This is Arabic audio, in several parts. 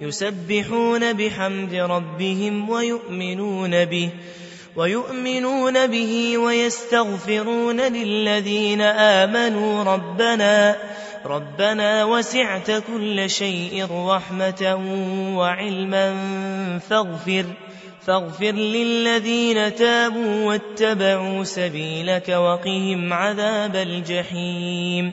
يسبحون بحمد ربهم ويؤمنون به ويؤمنون به ويستغفرون للذين آمنوا ربنا ربنا وسعت كل شيء رحمة وعلما فاغفر فاغفر للذين تابوا واتبعوا سبيلك وقهم عذاب الجحيم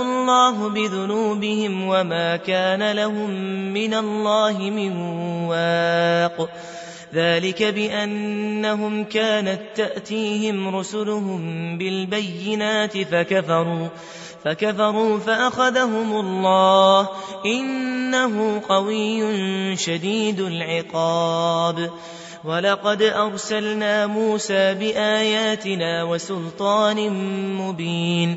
الله بذنوبهم وما كان لهم من الله من واق. ذلك بأنهم كانت تأتيهم رسلهم بالبينات فكفروا فكفروا فأخذهم الله. إنه قوي شديد العقاب. ولقد أرسلنا موسى بآياتنا وسلطان مبين.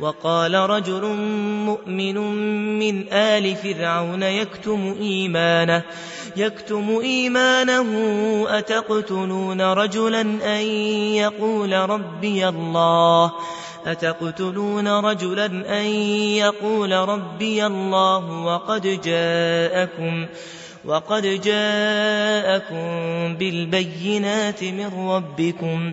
وقال رجل مؤمن من آل فرعون يكتم إيمانه يكتم إيمانه أتقتلون رجلا أن يقول ربي الله؟ أتقتلون رجلا أن يقول ربي الله وقد جاءكم وقد جاءكم بالبينات من ربكم؟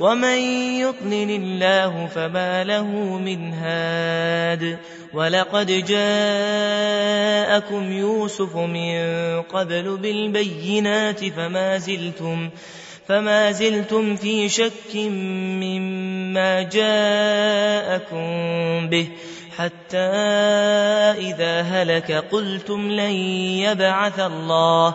ومن يضلل الله فما له من هاد ولقد جاءكم يوسف من قبل بالبينات فما زلتم فما زلتم في شك مما جاءكم به حتى إذا هلك قلتم لن يبعث الله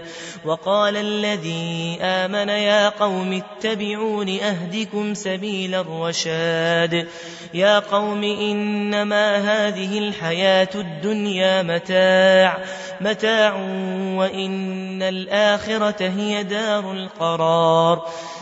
وقال الذي آمن يا قوم اتبعون أهدكم سبيل الرشاد. يا قوم إنما هذه الحياة الدنيا متاع متاع وإن الآخرة هي دار القرار.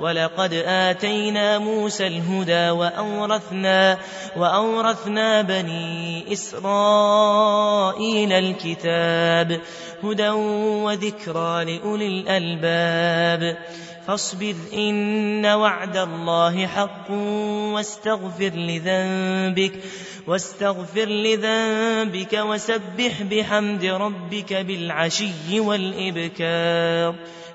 ولقد آتينا موسى الهدى وأورثنا, وأورثنا بني إسرائيل الكتاب هدى وذكرى لأولي الألباب فاصبر إن وعد الله حق واستغفر لذنبك واستغفر لذنبك وسبح بحمد ربك بالعشي والإبكار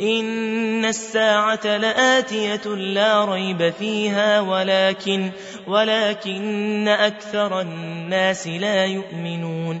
إن الساعة لآتية لا ريب فيها ولكن ولكن أكثر الناس لا يؤمنون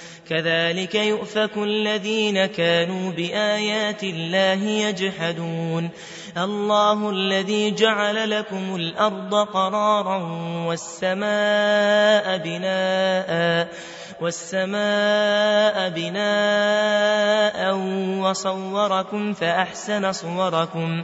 كذلك يؤفك الذين كانوا بآيات الله يجحدون. الله الذي جعل لكم الأرض قرارا والسماء بناء والسماء بناء وصوركم فأحسن صوركم.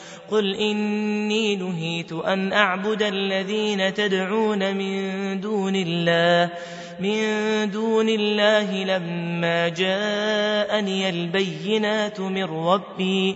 قل إني نهيت أن أعبد الذين تدعون من دون الله من دون الله لما جاءني البينات من ربي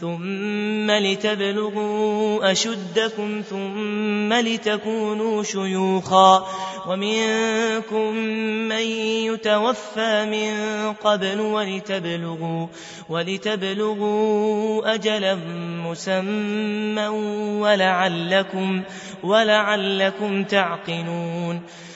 ثم لتبلغوا أشدكم ثم لتكونوا شيوخا ومنكم من يتوفى من قبل ولتبلغوا, ولتبلغوا أجلا مسمى ولعلكم, ولعلكم تعقلون.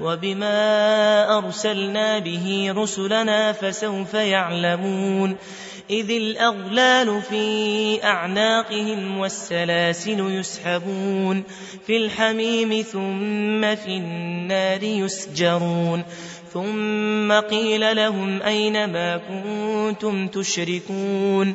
وبما أرسلنا به رسلنا فسوف يعلمون إذ الأغلال في أعناقهم والسلاسل يسحبون في الحميم ثم في النار يسجرون ثم قيل لهم أين ما كنتم تشركون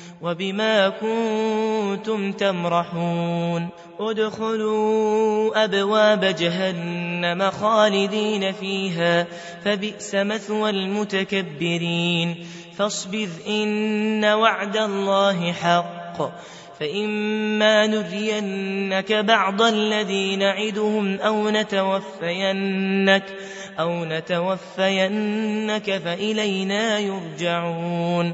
وبما كنتم تمرحون. ادخلوا أبواب جهنم خالدين فيها فبئس مثوى المتكبرين. فاصبر إن وعد الله حق. فإما نرينك بعض الذي نعدهم أو نتوفينك أو نتوفينك فإلينا يرجعون.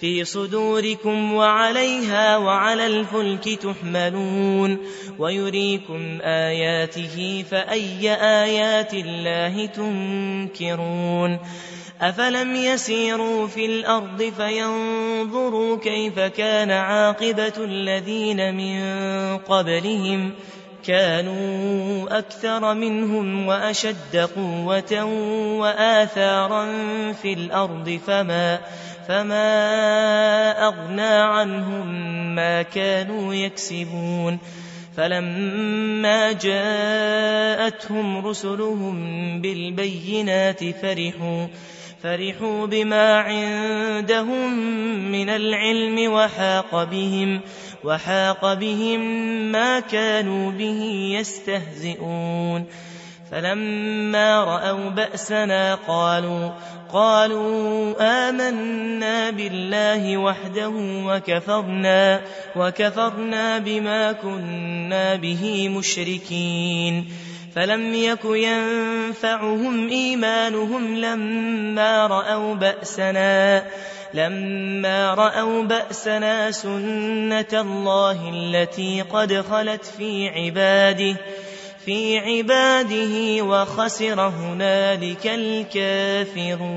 في صدوركم وعليها وعلى الفلك تحملون ويريكم آياته فأي آيات الله تنكرون أفلم يسيروا في الأرض فينظروا كيف كان عاقبة الذين من قبلهم كانوا أكثر منهم وأشد قوة وآثارا في الأرض فما فما أغنى عنهم ما كانوا يكسبون فلما جاءتهم رسلهم بالبينات فرحوا فرحوا بما عندهم من العلم وحاق بهم وحاق بهم ما كانوا به يستهزئون فلما رأوا بأسنا قالوا قالوا آمنا بالله وحده وكفرنا وكفرنا بما كنا به مشركين. فلم يك ينفعهم إيمانهم لما رأوا بأسنا لما رأوا بأسنا سنة الله التي قد خلت في عباده. في عباده وخسر هنالك الكافرون.